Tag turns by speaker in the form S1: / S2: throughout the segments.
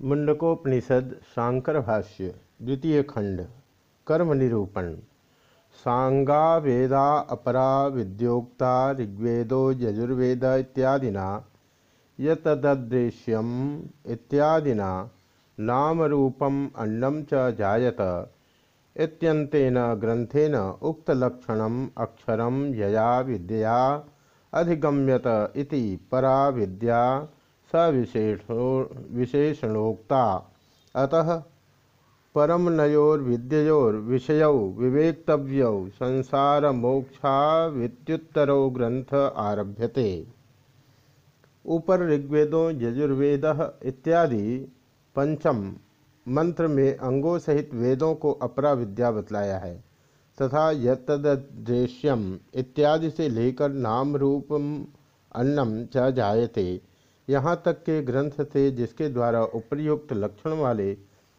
S1: मुंडकोपनिषद शांकर भाष्य, द्वितीय खंड कर्म निरूपण सांगा वेदा अपरा विद्योक्ता ऋग्वेदो यजुर्वेद इत्यादिना यतदृश्यम इत्यादिना नाम रूपम अन्नम च जायत इत्यंतेन ग्रंथेन उक्तलक्षणम अक्षरम यया विद्या अधिगम्यत इति परा विद्या सविशेषो विशेषणोक्ता। अतः परमनयोर्विद्योर्विषय विवेक्तव्यौ संसार मोक्षा विद्युत्तरो ग्रंथ आरभ्यते। ऊपर ऋग्वेदों यजुर्वेद इत्यादि पंचम मंत्र में अंगों सहित वेदों को अपरा विद्या बतलाया है, तथा यतद्रेश्यम इत्यादि से लेकर नाम रूपम अन्नम च जायते। यहाँ तक के ग्रंथ से जिसके द्वारा उपर्युक्त लक्षण वाले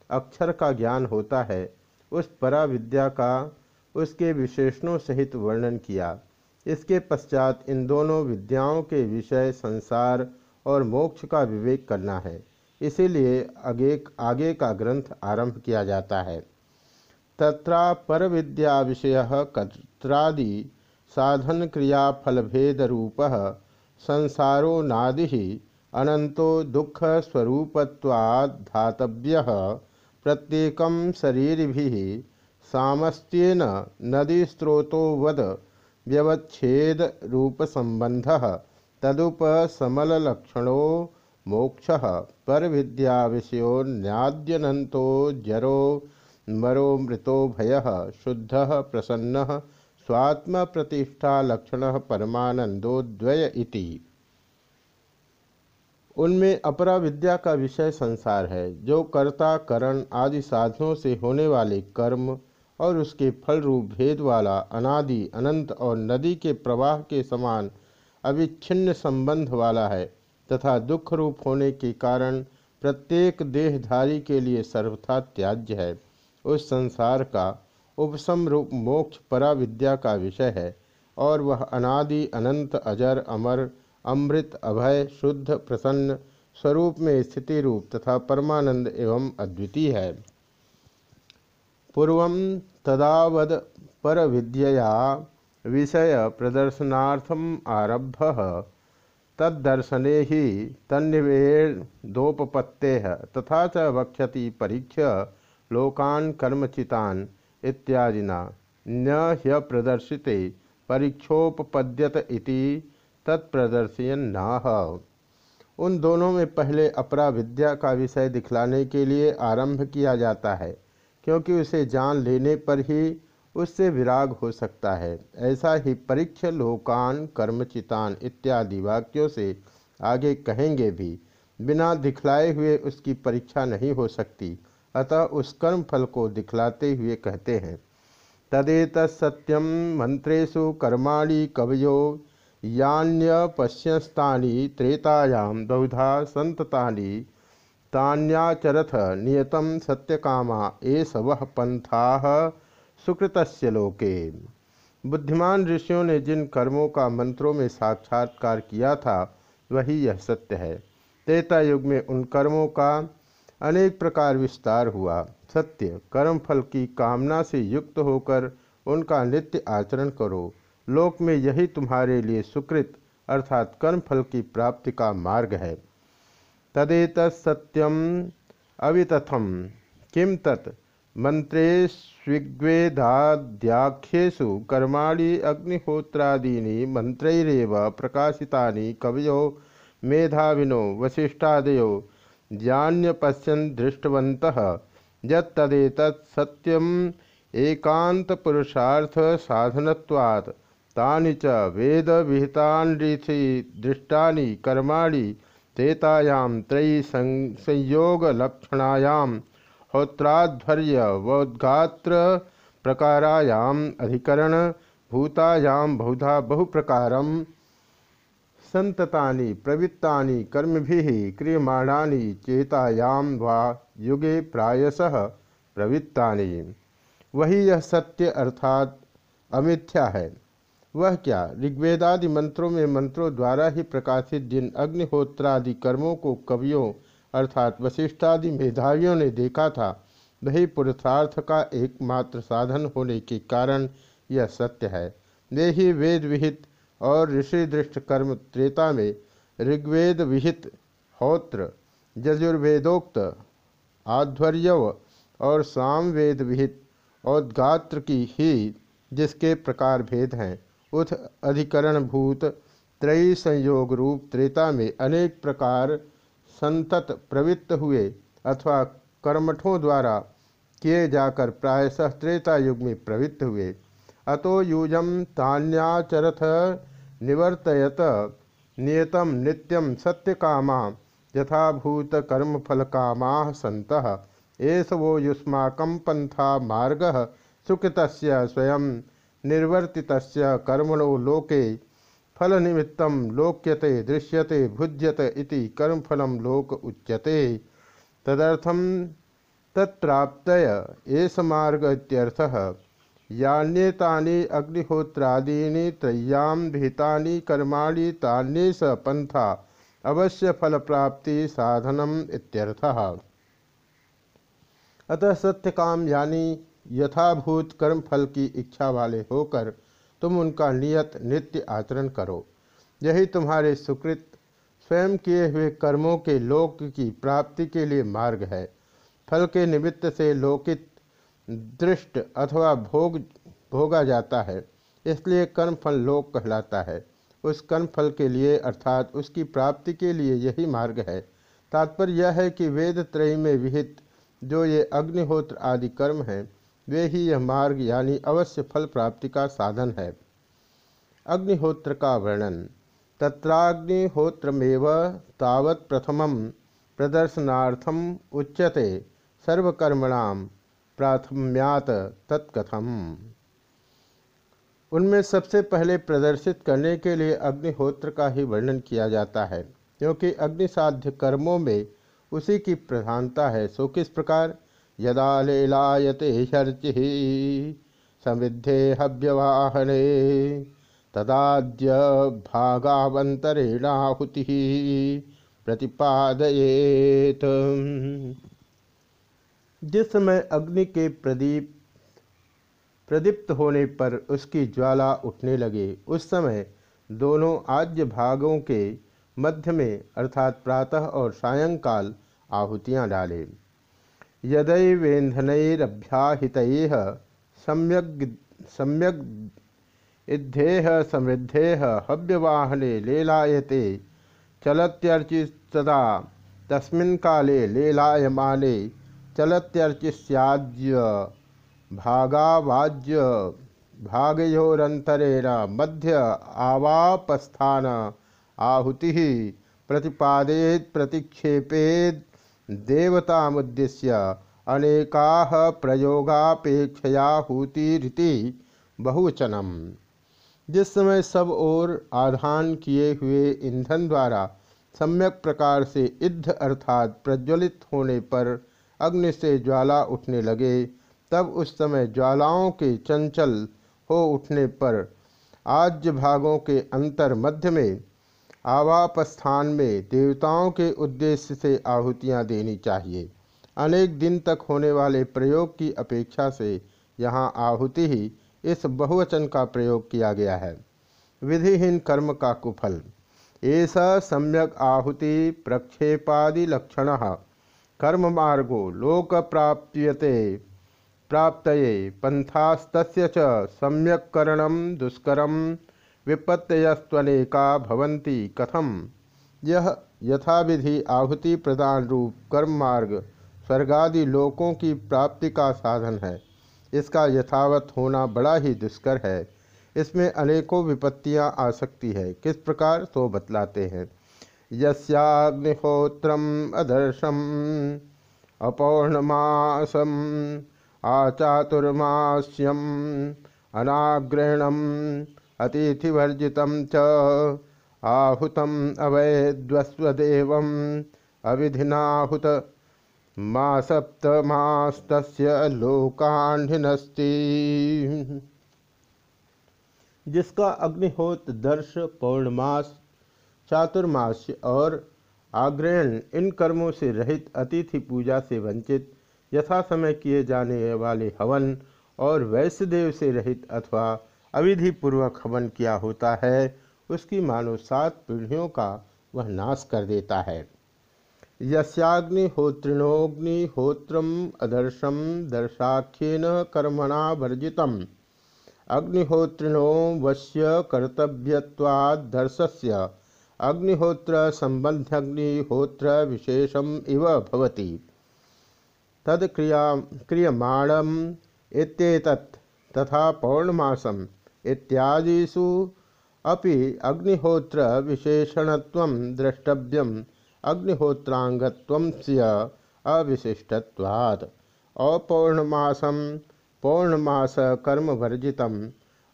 S1: अक्षर का ज्ञान होता है, उस परा विद्या का, उसके विशेषणों सहित वर्णन किया। इसके पश्चात इन दोनों विद्याओं के विषय संसार और मोक्ष का विवेक करना है। इसीलिए आगे आगे का ग्रंथ आरंभ किया जाता है। तत्रा पर विद्या विषय कत्रादि साधन क्रिया फलभेद रूप संसारो नादि अनंतो दुख स्वरूपत्वाधातव्य प्रत्येक शरीर भी सामस्त्येन नदी स्रोतो वद व्यवच्छेद रूप संबंध तदुपसमलक्षणो मोक्ष पर विद्या विषयो न्याद्यनंतो जरो मरो मृतो भय शुद्ध प्रसन्न स्वात्म प्रतिष्ठा लक्षण परमानंदो द्वय इति। उनमें अपरा विद्या का विषय संसार है, जो कर्ता, करण आदि साधनों से होने वाले कर्म और उसके फल रूप भेद वाला अनादि, अनंत और नदी के प्रवाह के समान अविच्छिन्न संबंध वाला है तथा दुख रूप होने के कारण प्रत्येक देहधारी के लिए सर्वथा त्याज्य है। उस संसार का उपसम रूप मोक्ष पराविद्या का विषय है और वह अनादि, अनंत, अजर, अमर अमृत, अभय, शुद्ध, प्रसन्न, स्वरूप में स्थिति रूप तथा परमानंद एवं अद्वितीय है। पूर्व तदावद पर विद्यया विषय प्रदर्शनार्थम आरब्ध तदर्शने ही तन्निवेदोपत्ते तथा च वक्षति परीक्ष लोकान कर्मचितान इत्यादिना। न ह्य प्रदर्शिते परीक्षोपद्यत इति तत्प्रदर्शयन नाह उन दोनों में पहले अपरा विद्या का विषय दिखलाने के लिए आरंभ किया जाता है, क्योंकि उसे जान लेने पर ही उससे विराग हो सकता है। ऐसा ही परीक्ष लोकान कर्मचितान इत्यादि वाक्यों से आगे कहेंगे भी, बिना दिखलाए हुए उसकी परीक्षा नहीं हो सकती। अतः उस कर्म फल को दिखलाते हुए कहते हैं तदेत सत्यम मंत्रेशु कर्माणि कवयो यान्यपश्यस्तानि त्रेतायां बहुधा संततानि तान्याचरथ नियतम सत्यकामा एस वह पंथा सुकृतस्य लोके। बुद्धिमान ऋषियों ने जिन कर्मों का मंत्रों में साक्षात्कार किया था, वही यह सत्य है। त्रेता युग में उन कर्मों का अनेक प्रकार विस्तार हुआ। सत्य कर्म फल की कामना से युक्त होकर उनका नित्य आचरण करो। लोक में यही तुम्हारे लिए सुकृत, अर्थात कर्म फल की प्राप्ति का मार्ग है। तदेत सत्यम अवितथम किम तत्? मंत्रेष्वेदाख्यु कर्माणि अग्निहोत्रादीनि मंत्रैरव प्रकाशितानि कवयो मेधाविनो वशिष्ठादयो जान्यपश्यन् दृष्टवन्तः। यत्तदेतत् सत्यम् एकांतपुरुषार्थ साधनत्वात् तानि च वेद विहितान्रीथि दृष्टानि कर्माणि तेतायां त्रयी संयोगलक्षणायां होत्राध्वर्य वोद्गात्र प्रकारायाम अधिकरण भूतायां बहुधा बहुप्रकारम संततानि, प्रवृत्तानि, कर्मभिः क्रियमाणानि, चेतायां वा युगे प्रायशः प्रवृत्तानि। वही यह सत्य अर्थात अमिथ्या है। वह क्या? ऋग्वेदादि मंत्रों में मंत्रों द्वारा ही प्रकाशित जिन अग्निहोत्रादि कर्मों को कवियों अर्थात वशिष्ठादि मेधावियों ने देखा था, वही पुरुषार्थ का एकमात्र साधन होने के कारण यह सत्य है। वे ही वेद विहित और ऋषि दृष्ट कर्म त्रेता में ऋग्वेद विहित होत्र, यजुर्वेदोक्त, आध्वर्यव और सामवेद विहित औदगात्र की ही जिसके प्रकार भेद हैं। उथ अधिकरण भूत त्रयी संयोग रूप त्रेता में अनेक प्रकार संतत प्रवृत्त हुए अथवा कर्मठों द्वारा किए जाकर प्रायशः त्रेता युग में प्रवृत्त हुए। अतो यूजम तान्याचरथ निवर्तयत नियतम नित्यम सत्य कामा यथाभूत कर्म फल कामा सत। एस वो युष्माक पंथा मार्ग सुकृत स्वयं निर्वर्तित कर्मणो लोके फल निमित्त लोक्यते, दृश्यते, भुज्यत इति कर्मफल लोक उच्यते। तदर्थम तत्प्राप्तय एस मार्ग इत्यर्थः यान्येतानि अग्निहोत्रादीनि त्रय्याम विहितानि तान्येष पंथा अवश्य फल प्राप्ति साधनम इत्यर्थः। अतः सत्य काम यानी यथाभूत कर्म फल की इच्छा वाले होकर तुम उनका नियत नित्य आचरण करो। यही तुम्हारे सुकृत स्वयं किए हुए कर्मों के लोक की प्राप्ति के लिए मार्ग है। फल के निमित्त से लोकित दृष्ट अथवा भोग, भोगा जाता है, इसलिए कर्म फल लोक कहलाता है। उस कर्म फल के लिए अर्थात उसकी प्राप्ति के लिए यही मार्ग है। तात्पर्य यह है कि वेद त्रय में विहित जो ये अग्निहोत्र आदि कर्म हैं वे ही यह मार्ग यानी अवश्य फल प्राप्ति का साधन है। अग्निहोत्र का वर्णन। तत्राग्निहोत्रमेव तावत प्रथम प्रदर्शनार्थम उच्यते सर्वकर्मणाम प्राथम्यात तत्कथम। उनमें सबसे पहले प्रदर्शित करने के लिए अग्निहोत्र का ही वर्णन किया जाता है, क्योंकि अग्निसाध्य कर्मों में उसी की प्रधानता है। सो किस प्रकार? यदा लेलायते शर्चि, समृद्धे हव्यवाहने, तदाद्य भागावंतरेणाहुति प्रतिपादयेत। जिस समय अग्नि के प्रदीप, प्रदीप्त होने पर उसकी ज्वाला उठने लगे, उस समय दोनों आद्य भागों के मध्य में, अर्थात प्रातः और सायंकाल, आहुतियाँ डाले। यदैवेन्धनैरभ्याहित सम्यक सम्यक इद्धेह समृद्धेह हव्यवाहने लेलायते चलत्यर्चितदा तस्मिन् काले लेलायमाने चलत्यर्चिस्याद्य भागावाज्य भागयोरंतरेण मध्य आवापस्थान आहुति प्रतिपादेत प्रतिक्षेपेद देवतामुद्देश्य अनेका प्रयोगापेक्षयाहुतिरिति बहुवचनम। जिस समय सब ओर आधान किए हुए ईंधन द्वारा सम्यक प्रकार से इद्ध अर्थात प्रज्वलित होने पर अग्नि से ज्वाला उठने लगे, तब उस समय ज्वालाओं के चंचल हो उठने पर आज्य भागों के अंतर मध्य में आवापस्थान में देवताओं के उद्देश्य से आहुतियाँ देनी चाहिए। अनेक दिन तक होने वाले प्रयोग की अपेक्षा से यहाँ आहुति ही इस बहुवचन का प्रयोग किया गया है। विधिहीन कर्म का कुफल। ऐसा सम्यक आहुति प्रक्षेपादि लक्षण कर्म मार्गो लोक प्राप्यते प्राप्त पंथास्त सम्यकरण दुष्कर विपत्तयस्वनेका कथम? यह यथाविधि आहुति प्रदान रूप कर्म मार्ग स्वर्गादि लोकों की प्राप्ति का साधन है, इसका यथावत होना बड़ा ही दुष्कर है। इसमें अनेकों विपत्तियाँ आ सकती है। किस प्रकार? तो बतलाते हैं। यस्याग्निहोत्रम अदर्शम, अपौर्णमासम, आचातुर्मास्यम, अनाग्रहणम अतिथिवर्जित च। आहुतम अवैद्वस्वदेव अविधिनाहुत। मा सप्तमास्त लोकांढिनस्ति जिसका अग्निहोत, दर्श, पौर्णमास चातुर्मास्य और आग्रहण, इन कर्मों से रहित अतिथि पूजा से वंचित यथा समय किए जाने वाले हवन और वैश्यदेव से रहित अथवा अविधि पूर्वक हवन किया होता है, उसकी मानो सात पीढ़ियों का वह नाश कर देता है। यस्याग्निहोत्रिणोग्निहोत्रम अदर्शम दर्शाख्यन कर्मणा वर्जितम। अग्निहोत्रिणो वश्य कर्तव्यवादर्शस्य अग्निहोत्र संबंध्यग्निहोत्र विशेषम इव भवति। तद क्रिया क्रियमाणम इत्येतत् तथा पौर्णमासम। इत्यादिषु अपि अग्निहोत्र विशेषणत्वं द्रष्टव्यम् अग्निहोत्रांगत्वस्य अविशिष्टत्वात्। अपौर्णमासम पौर्णमास कर्म वर्जित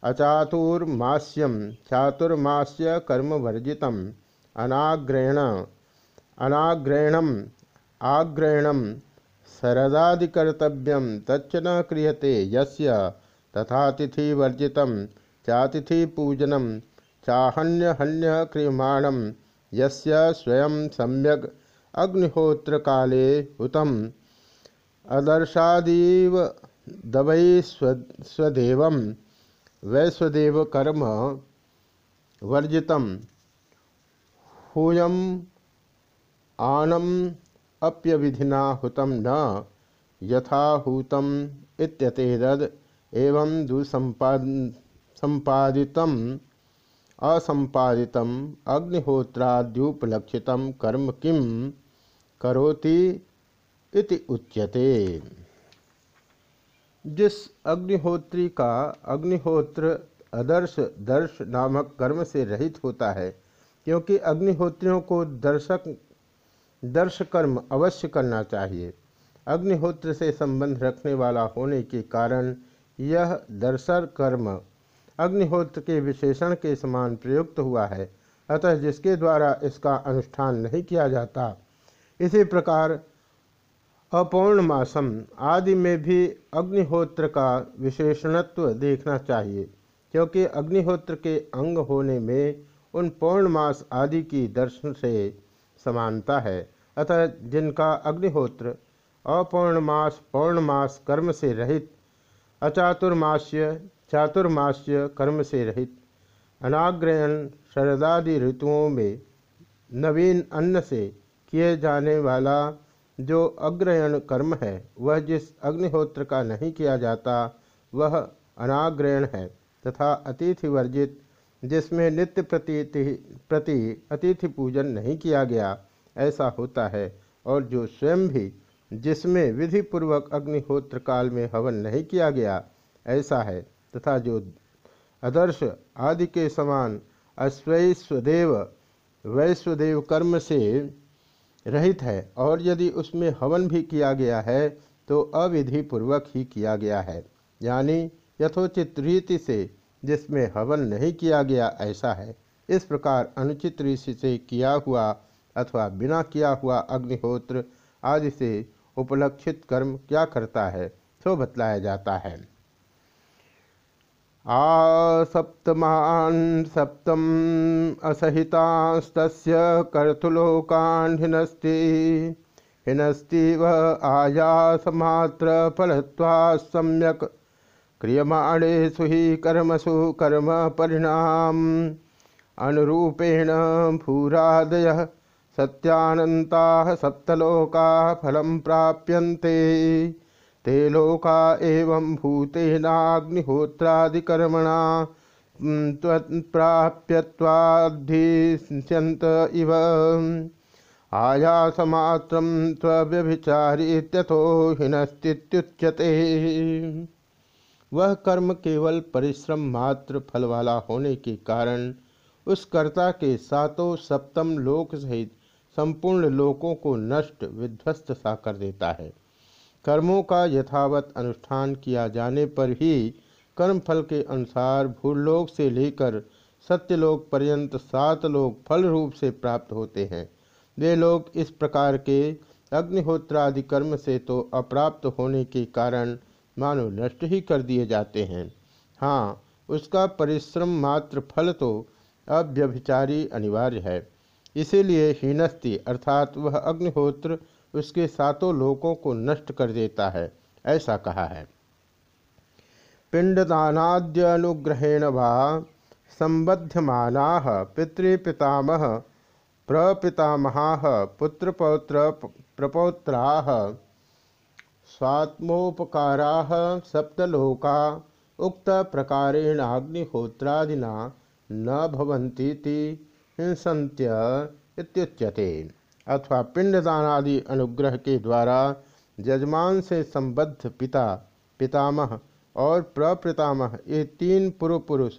S1: अचातुर्मास्यम चातुर्मास्य कर्म अनाग्रहण अनाग्रहणम आग्रहणम शरदादिकर्तव्यम तच्च न क्रियते। यस्य तथा तिथिवर्जित चातिथिपूजनम चाहन्यहन्य क्रियमाणम यस्य स्वयं सम्यक अग्निहोत्र काले हुतम। अदर्शादीव दवै स्वदेव वैस्वदेव कर्म वर्जित। हूयम आनम अप्यविधिना हुतम न यथाहूतम इत्यतेदद एवं दुसंपाद संपादितम असंपादित अग्निहोत्राद्युपलक्षित कर्म किम करोति इति उच्यते। जिस अग्निहोत्री का अग्निहोत्र अदर्श दर्श नामक कर्म से रहित होता है, क्योंकि अग्निहोत्रियों को दर्शक दर्श कर्म अवश्य करना चाहिए। अग्निहोत्र से संबंध रखने वाला होने के कारण यह दर्शर कर्म अग्निहोत्र के विशेषण के समान प्रयुक्त हुआ है, अतः जिसके द्वारा इसका अनुष्ठान नहीं किया जाता, इसी प्रकार अपौर्णमासम आदि में भी अग्निहोत्र का विशेषणत्व देखना चाहिए, क्योंकि अग्निहोत्र के अंग होने में उन पौर्णमास आदि की दर्शन से समानता है, अतः जिनका अग्निहोत्र अपौर्णमास पौर्णमास कर्म से रहित अचातुर्मास्य चातुर्मास्य कर्म से रहित। अनाग्रहण शरदादि ऋतुओं में नवीन अन्न से किए जाने वाला जो अग्रहण कर्म है, वह जिस अग्निहोत्र का नहीं किया जाता, वह अनाग्रहण है तथा अतिथि वर्जित, जिसमें नित्य प्रति प्रति अतिथि पूजन नहीं किया गया, ऐसा होता है। और जो स्वयं भी जिसमें विधि पूर्वक अग्निहोत्र काल में हवन नहीं किया गया, ऐसा है। तथा जो आदर्श आदि के समान अश्वैस्वदेव वैश्वदेव कर्म से रहित है, और यदि उसमें हवन भी किया गया है तो अविधि पूर्वक ही किया गया है। यानी यथोचित रीति से जिसमें हवन नहीं किया गया, ऐसा है। इस प्रकार अनुचित ऋषि से किया हुआ अथवा बिना किया हुआ अग्निहोत्र आदि से उपलक्षित कर्म क्या करता है, सो बतलाया जाता है। आसप्तमान् सप्तम असहिता कर्तुलोकान् हिनस्ति हिनस्तीव आयासमात्रफलत्वात् सम्यक् क्रियमाणेषु हि कर्मसु कर्म परिणाम, अनुरूपेण भूरादयः सत्यानन्ताः सप्तलोका फलं प्राप्यन्ते। ते लोका एवं भूतेनाग्निहोत्रादिकर्मणा प्राप्यवाधिष्यंत इव। आयासमात्रम तव्यभिचारीत्यथो हिनस्तिच्यते वह कर्म केवल परिश्रम मात्र फल वाला होने के कारण उस कर्ता के सातों सप्तम लोक सहित संपूर्ण लोकों को नष्ट, विध्वस्त सा कर देता है। कर्मों का यथावत अनुष्ठान किया जाने पर ही कर्मफल के अनुसार भूलोक से लेकर सत्यलोक पर्यंत सात लोग फल रूप से प्राप्त होते हैं। वे लोग इस प्रकार के अग्निहोत्रादि कर्म से तो अप्राप्त होने के कारण मानो नष्ट ही कर दिए जाते हैं। हाँ उसका परिश्रम मात्र फल तो अव्यभिचारी अनिवार्य है। इसीलिए हीनस्ति अर्थात वह अग्निहोत्र उसके सातों लोकों को नष्ट कर देता है, ऐसा कहा है। पिंडदानाद्यनुग्रहेण वा संबध्यमाना पितृपितामह, प्रपितामहा पुत्रपौत्र प्रपौत्रा, स्वात्मोपकारा सप्तलोका उक्त प्रकारेणाग्निहोत्रादिना न भवन्तीति। हिंसन्त्य इत्युच्यते। अथवा पिंडदानादि अनुग्रह के द्वारा जजमान से संबद्ध पिता, पितामह और प्रपितामह, ये तीन पूर्व पुरुष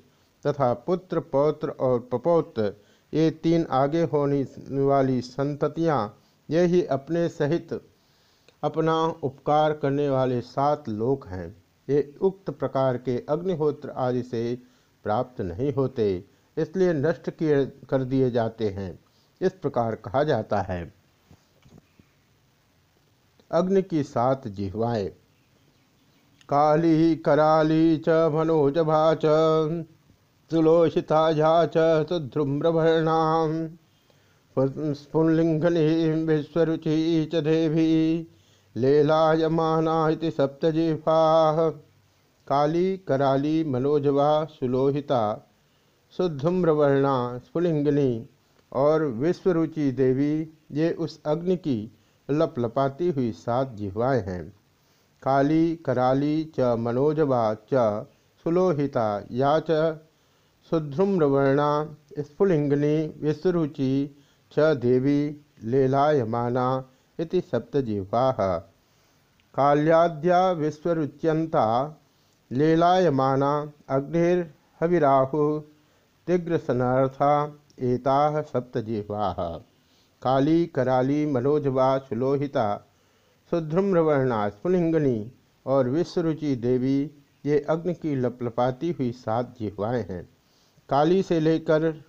S1: तथा पुत्र, पौत्र और प्रपौत्र, ये तीन आगे होने वाली संततियाँ यही अपने सहित अपना उपकार करने वाले सात लोक हैं। ये उक्त प्रकार के अग्निहोत्र आदि से प्राप्त नहीं होते। इसलिए नष्ट किए, कर दिए जाते हैं। इस प्रकार कहा जाता है। अग्नि की सात जिह्वाएँ। काली, कराली च, मनोजभा च सुलोषिता च सुध्रुम्रवर्णाम स्फुलिंगनी विश्वरुचि च देवी, लेलायमाना सप्तजिह्वा। काली, कराली मनोजवा सुलोहिता शुद्धुम्रवर्णा, स्फुलिंगनी और विश्वरुचि देवी ये उस अग्नि की लपलपाती हुई सात जिह्वाएँ हैं। काली, कराली च, मनोजवा च, सुलोहिता या च शुध्रुम्रवर्णा स्फुलिंगनी, विश्वरुचि च, देवी, लेलायमाना इति सप्तजिह्वा काल्याद्या विश्वरुच्यंता लेलायमाना, अग्निर्हविराहु तिग्रसनर्था एता सप्तजिह्वा। काली, कराली, मनोजवा, सुलोहिता सुध्रुम्रवर्णा स्फुलिंगनी और विश्वरुचि देवी, ये अग्नि की लपलपाती हुई सात जिह्वाएँ हैं। काली से लेकर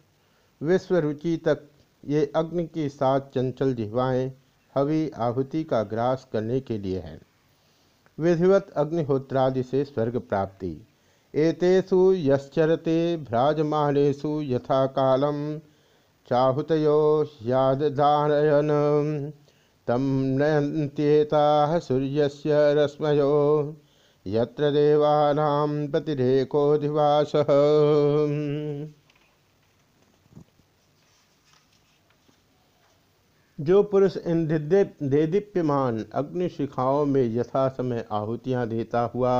S1: विश्वरुचि तक ये अग्नि की सात चंचल जिह्वाएँ हवि आहुति का ग्रास करने के लिए है। विधिवत अग्निहोत्रादि से स्वर्ग प्राप्ति। एतेषु यश्चरते भ्राजमानेषु यथा कालम चाहुतयो यादधारयन। तम नयन्त्येता सूर्यस्य रश्मयो, यत्र देवानां प्रतिरेकोधिवासः जो पुरुष इन देदीप्यमान अग्निशिखाओं में यथा समय आहुतियाँ देता हुआ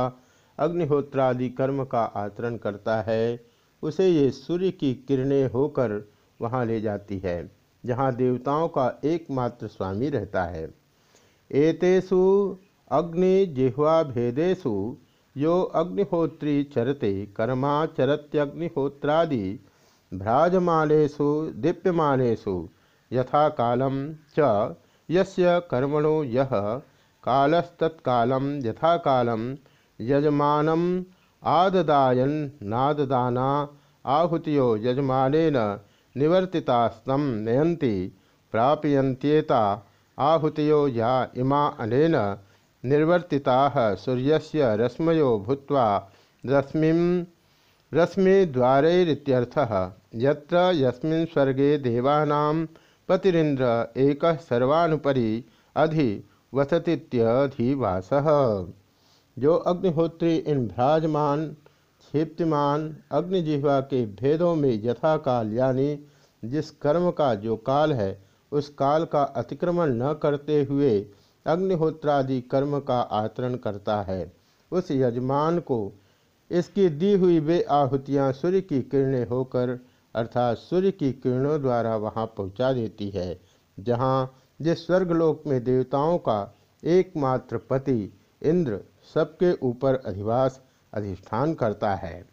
S1: अग्निहोत्रादि कर्म का आचरण करता है, उसे ये सूर्य की किरणें होकर वहाँ ले जाती है, जहाँ देवताओं का एकमात्र स्वामी रहता है। एतेषु अग्नि जिह्वा भेदेशु यो अग्निहोत्री चरते कर्माचरत्यग्निहोत्रादि भ्राजमानेषु, दीप्यमानेषु यथा कालम च यस्य कर्मणो यह कालस्तत्कालं यथा कालं यजमानम् आददायन नाददाना आहुतियो यजमानेन निवर्तितास्तं नयन्ति प्रापयन्त्येता आहुतियो या इमा अनेन निर्वर्तिताः सूर्यस्य रश्मयो भूत्वा रश्मिं रश्मिद्वारैरित्यर्थः यत्र यस्मिन् स्वर्गे देवानां पतिरिंद्र एक सर्वानुपरि अधि वसतीत्यधिवास जो अग्निहोत्री इन भ्राजमान, क्षिप्तिमान अग्निजिह्वा के भेदों में यथाकाल, यानी जिस कर्म का जो काल है, उस काल का अतिक्रमण न करते हुए अग्निहोत्रादि कर्म का आचरण करता है। उस यजमान को इसकी दी हुई वे आहुतियाँ सूर्य की किरणें होकर, अर्थात सूर्य की किरणों द्वारा वहाँ पहुँचा देती है, जहाँ जिस स्वर्गलोक में देवताओं का एकमात्र पति इंद्र सबके ऊपर अधिवास अधिष्ठान करता है।